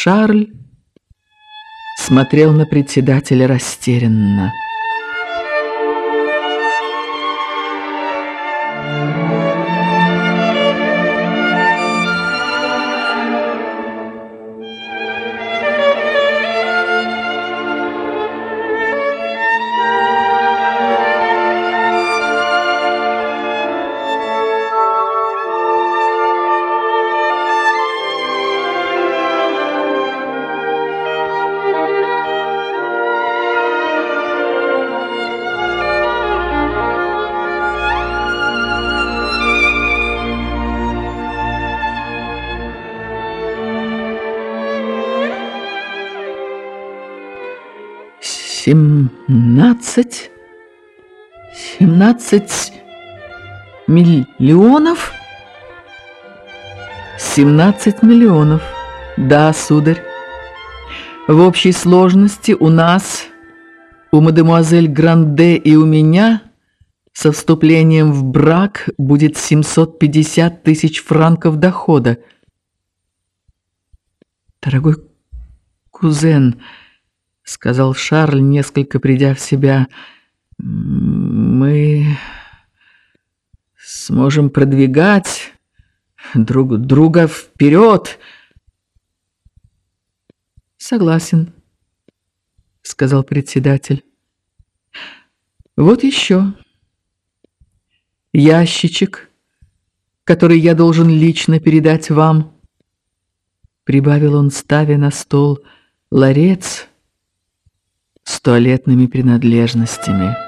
Шарль смотрел на председателя растерянно. Семнадцать... Семнадцать миллионов? Семнадцать миллионов, да, сударь. В общей сложности у нас, у мадемуазель Гранде и у меня, со вступлением в брак будет 750 тысяч франков дохода. Дорогой кузен, — сказал Шарль, несколько придя в себя. Мы сможем продвигать друг друга вперед. Согласен, сказал председатель. Вот еще ящичек, который я должен лично передать вам, прибавил он, ставя на стол ларец туалетными принадлежностями.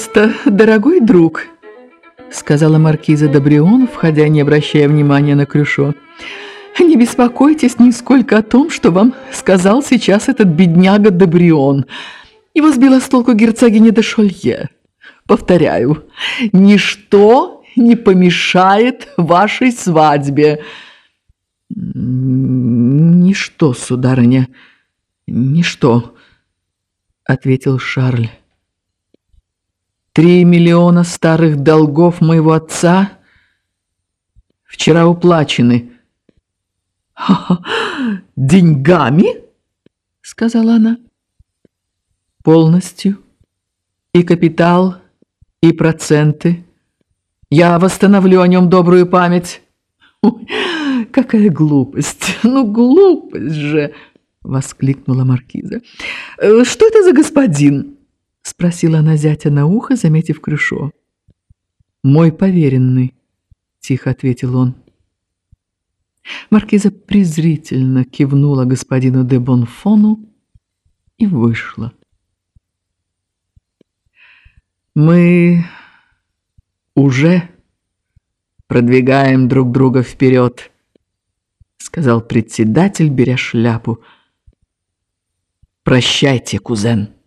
«Пожалуйста, дорогой друг», — сказала маркиза Добрион, входя, не обращая внимания на Крюшо. «Не беспокойтесь нисколько о том, что вам сказал сейчас этот бедняга Добрион. Его сбила с толку герцогиня де Шолье. Повторяю, ничто не помешает вашей свадьбе». «Ничто, сударыня, ничто», — ответил Шарль. Три миллиона старых долгов моего отца вчера уплачены. деньгами?» — сказала она. «Полностью. И капитал, и проценты. Я восстановлю о нем добрую память». Ой, какая глупость! Ну, глупость же!» — воскликнула маркиза. «Э, «Что это за господин?» — спросила она зятя на ухо, заметив крышо. «Мой поверенный», — тихо ответил он. Маркиза презрительно кивнула господину де Бонфону и вышла. «Мы уже продвигаем друг друга вперед», — сказал председатель, беря шляпу. «Прощайте, кузен».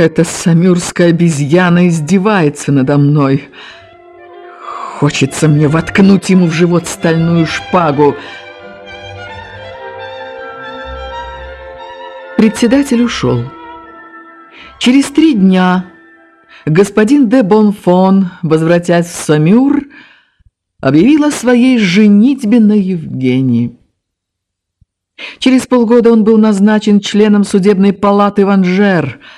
Эта самюрская обезьяна издевается надо мной. Хочется мне воткнуть ему в живот стальную шпагу. Председатель ушел. Через три дня господин де Бонфон, возвратясь в Самюр, объявил о своей женитьбе на Евгении. Через полгода он был назначен членом судебной палаты Ванжер –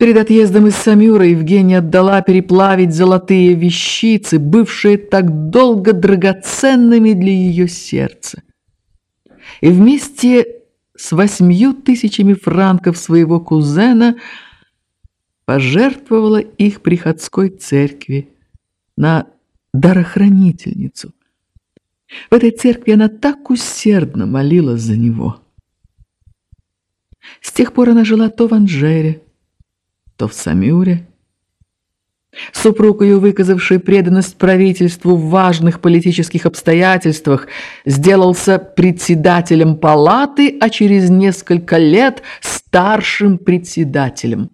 Перед отъездом из Самюра Евгения отдала переплавить золотые вещицы, бывшие так долго драгоценными для ее сердца. И вместе с восьмью тысячами франков своего кузена пожертвовала их приходской церкви на дарохранительницу. В этой церкви она так усердно молилась за него. С тех пор она жила то в Анжере, то в Самюре. Супруг ее, выказавший преданность правительству в важных политических обстоятельствах, сделался председателем палаты, а через несколько лет старшим председателем.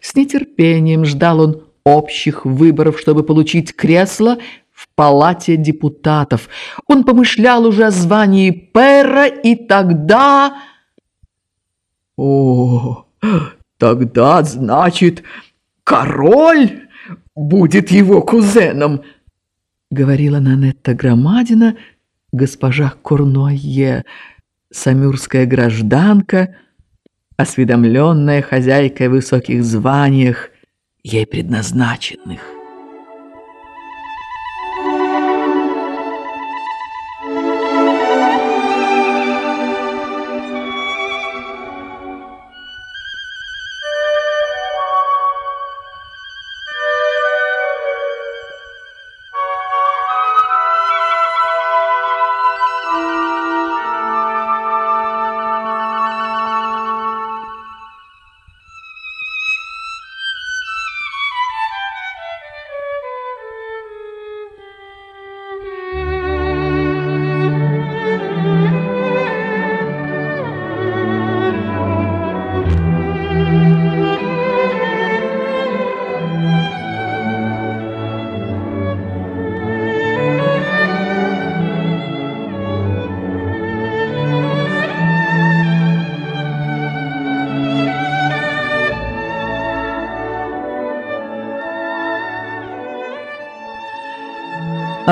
С нетерпением ждал он общих выборов, чтобы получить кресло в палате депутатов. Он помышлял уже о звании пэра, и тогда... О, Тогда, значит, король будет его кузеном, говорила Нанетта Громадина, госпожа Курнуае, самюрская гражданка, осведомленная хозяйкой высоких званиях, ей предназначенных.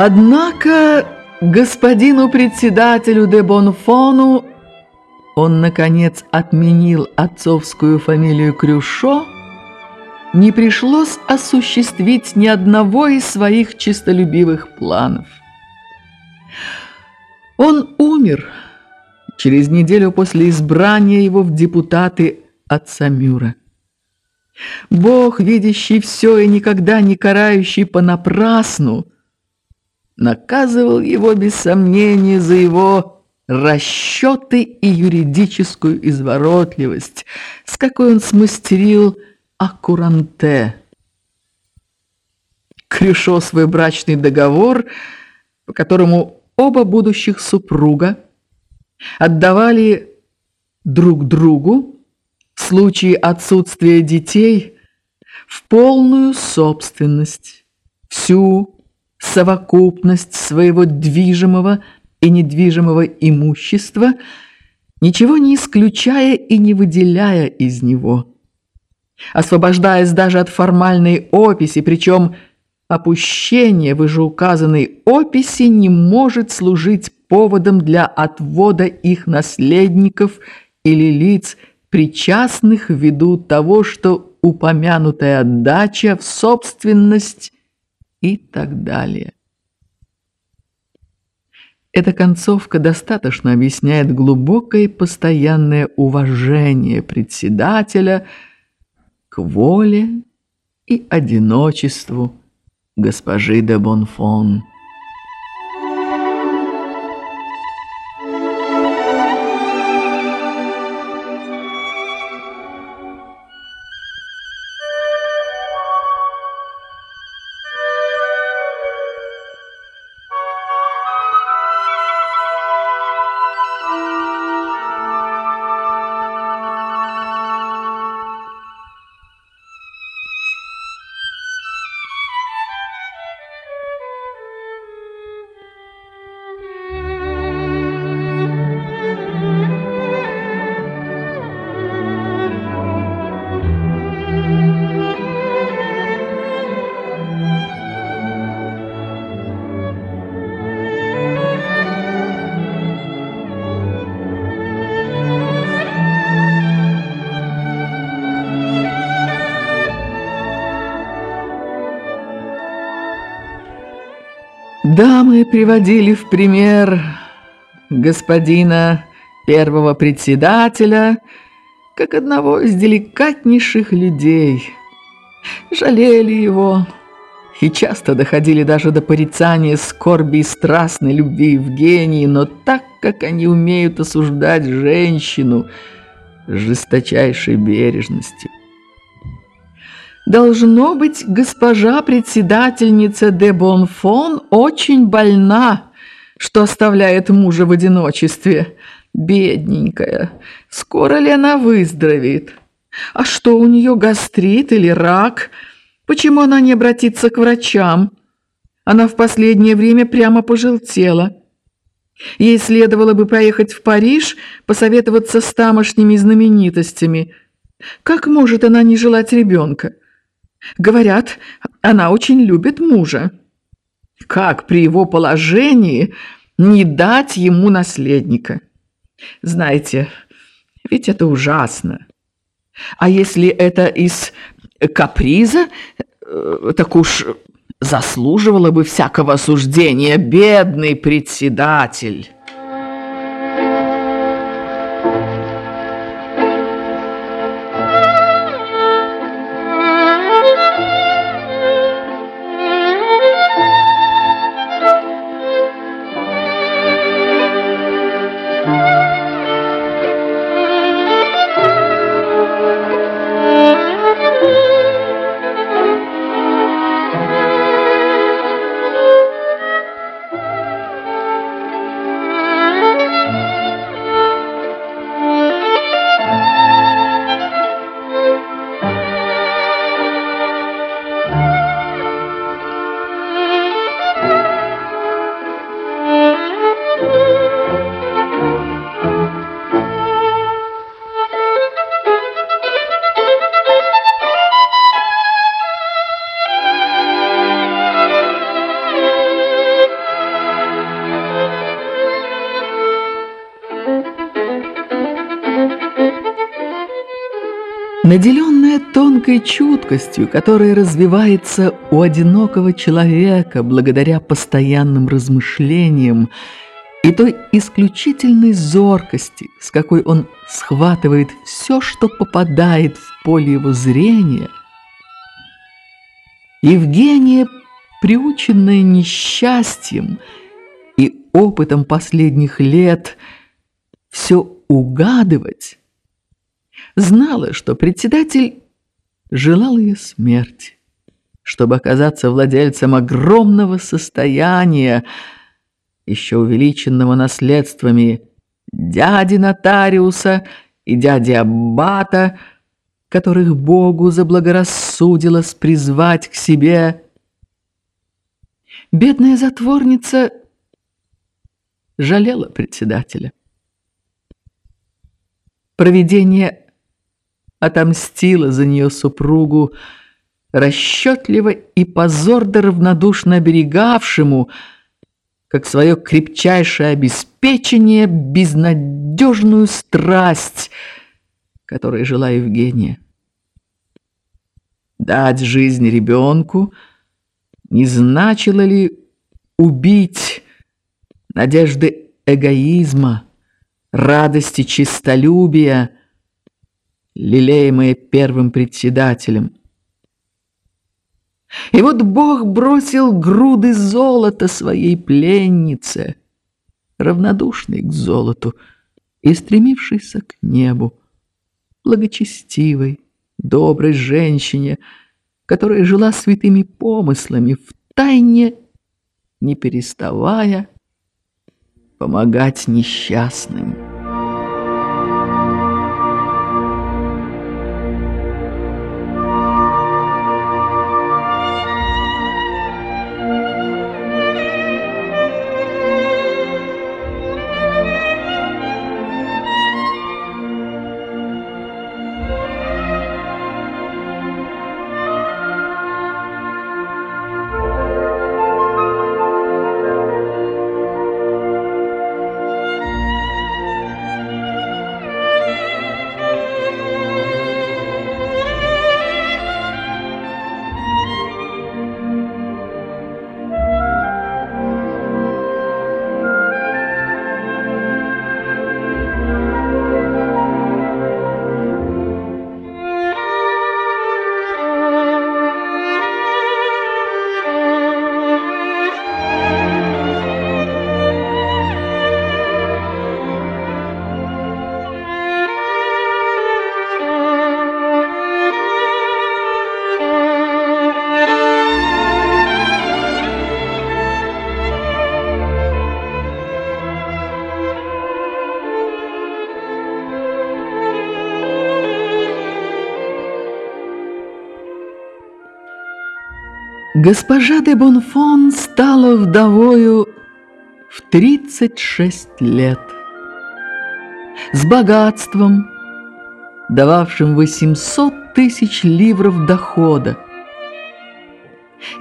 Однако господину председателю де Бонфону он, наконец, отменил отцовскую фамилию Крюшо, не пришлось осуществить ни одного из своих честолюбивых планов. Он умер через неделю после избрания его в депутаты отца Мюра. Бог, видящий все и никогда не карающий понапрасну, наказывал его без сомнения за его расчеты и юридическую изворотливость, с какой он смастерил аккуранте. Крюшо свой брачный договор, по которому оба будущих супруга отдавали друг другу в случае отсутствия детей в полную собственность всю совокупность своего движимого и недвижимого имущества, ничего не исключая и не выделяя из него. Освобождаясь даже от формальной описи, причем опущение вышеуказанной описи не может служить поводом для отвода их наследников или лиц, причастных ввиду того, что упомянутая отдача в собственность и так далее. Эта концовка достаточно объясняет глубокое постоянное уважение председателя к воле и одиночеству госпожи де Бонфон. Дамы приводили в пример господина первого председателя как одного из деликатнейших людей. Жалели его и часто доходили даже до порицания скорби и страстной любви Евгении, но так как они умеют осуждать женщину жесточайшей бережностью. Должно быть, госпожа председательница де Бонфон очень больна, что оставляет мужа в одиночестве. Бедненькая, скоро ли она выздоровеет? А что, у нее гастрит или рак? Почему она не обратится к врачам? Она в последнее время прямо пожелтела. Ей следовало бы поехать в Париж, посоветоваться с тамошними знаменитостями. Как может она не желать ребенка? Говорят, она очень любит мужа. Как при его положении не дать ему наследника? Знаете, ведь это ужасно. А если это из каприза, э, так уж заслуживало бы всякого осуждения, бедный председатель». Наделенная тонкой чуткостью, которая развивается у одинокого человека благодаря постоянным размышлениям и той исключительной зоркости, с какой он схватывает все, что попадает в поле его зрения, Евгения, приученная несчастьем и опытом последних лет все угадывать, знала, что председатель желал ее смерти, чтобы оказаться владельцем огромного состояния, еще увеличенного наследствами дяди нотариуса и дяди аббата, которых Богу заблагорассудилось призвать к себе. Бедная затворница жалела председателя. Провидение отомстила за нее супругу, расчетливо и позорно равнодушно оберегавшему, как свое крепчайшее обеспечение, безнадежную страсть, которой жила Евгения. Дать жизнь ребенку не значило ли убить надежды эгоизма, радости честолюбия, лелеемые первым председателем. И вот Бог бросил груды золота своей пленнице, равнодушной к золоту и стремившейся к небу, благочестивой, доброй женщине, которая жила святыми помыслами, в тайне, не переставая помогать несчастным. Госпожа де Бонфон стала вдовою в 36 лет. С богатством, дававшим 800 тысяч ливров дохода.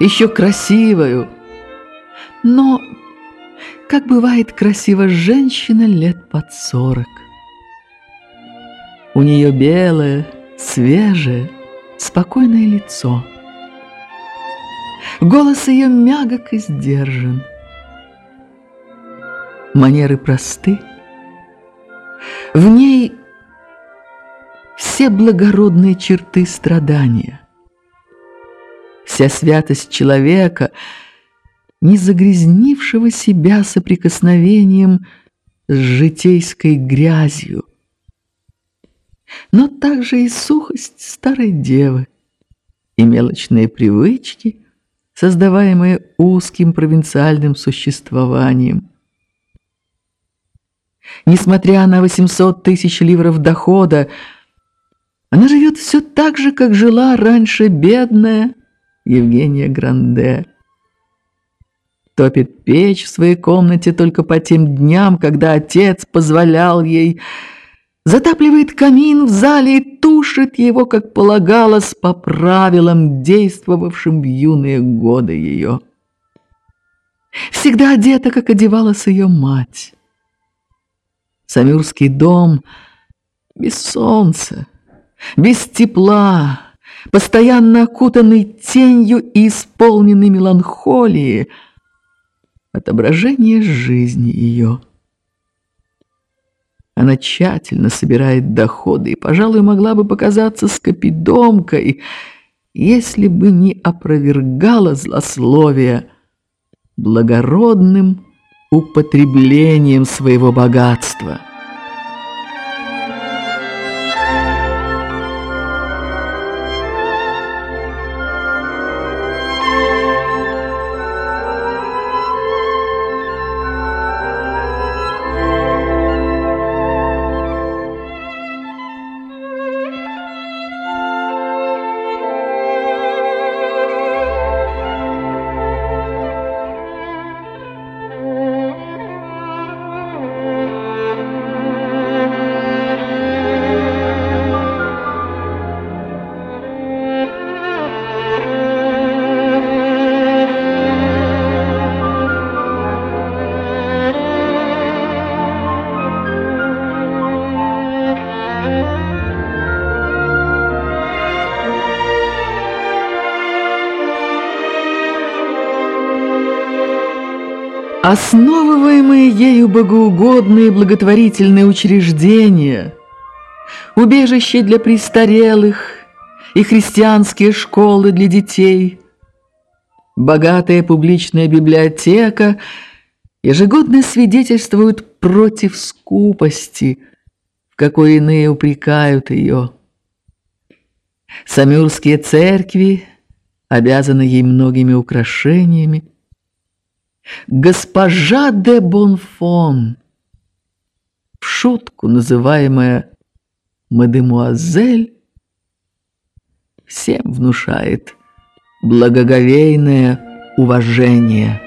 Еще красивую, но, как бывает красива женщина лет под сорок. У нее белое, свежее, спокойное лицо. Голос ее мягок и сдержан. Манеры просты. В ней все благородные черты страдания. Вся святость человека, не загрязнившего себя соприкосновением с житейской грязью, но также и сухость старой девы, и мелочные привычки, создаваемые узким провинциальным существованием. Несмотря на 800 тысяч ливров дохода, она живет все так же, как жила раньше бедная Евгения Гранде. Топит печь в своей комнате только по тем дням, когда отец позволял ей затапливает камин в зале и тушит его, как полагалось, по правилам, действовавшим в юные годы ее. Всегда одета, как одевалась ее мать. Самюрский дом без солнца, без тепла, постоянно окутанный тенью и исполненный меланхолии, отображение жизни ее. Она тщательно собирает доходы и, пожалуй, могла бы показаться скопидомкой, если бы не опровергала злословие благородным употреблением своего богатства. Основываемые ею богоугодные благотворительные учреждения, убежище для престарелых и христианские школы для детей, богатая публичная библиотека ежегодно свидетельствуют против скупости, в какой иные упрекают ее. Самюрские церкви обязаны ей многими украшениями, Госпожа де Бонфон, в шутку называемая мадемуазель, всем внушает благоговейное уважение.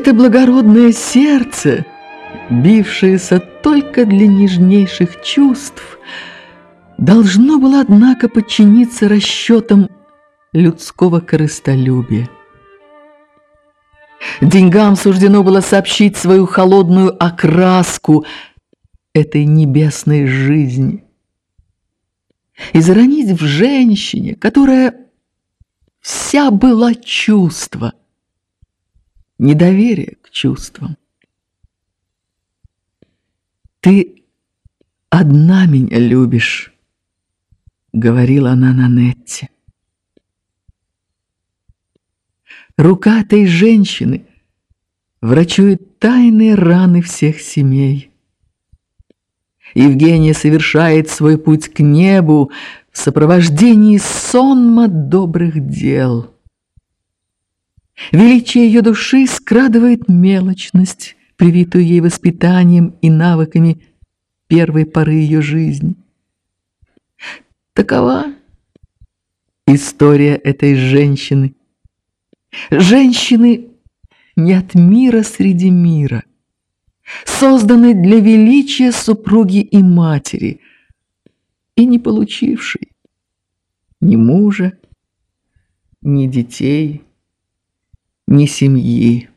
Это благородное сердце, бившееся только для нежнейших чувств, должно было, однако, подчиниться расчетам людского корыстолюбия. Деньгам суждено было сообщить свою холодную окраску этой небесной жизни и заронить в женщине, которая вся была чувства – недоверие к чувствам. «Ты одна меня любишь», — говорила она на Нетте. Рука этой женщины врачует тайные раны всех семей. Евгения совершает свой путь к небу в сопровождении сонма добрых дел. Величие ее души скрадывает мелочность, привитую ей воспитанием и навыками первой поры ее жизни. Такова история этой женщины. Женщины не от мира среди мира, созданы для величия супруги и матери, и не получившей ни мужа, ни детей, ни семьи.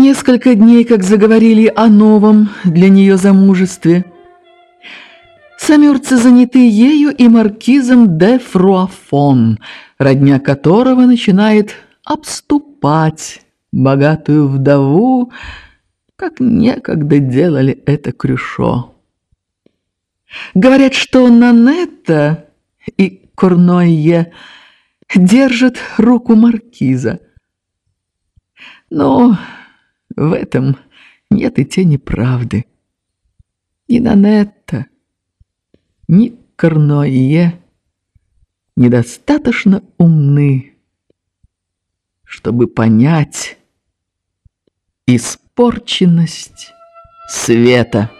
Несколько дней, как заговорили о новом для нее замужестве. Самюрцы заняты ею и маркизом де Фруафон, родня которого начинает обступать богатую вдову, как некогда делали это Крюшо. Говорят, что Нанетта и Корнойе держат руку маркиза. Но... В этом нет и тени правды. Ни Нанетта, ни Корнойе недостаточно умны, чтобы понять испорченность света.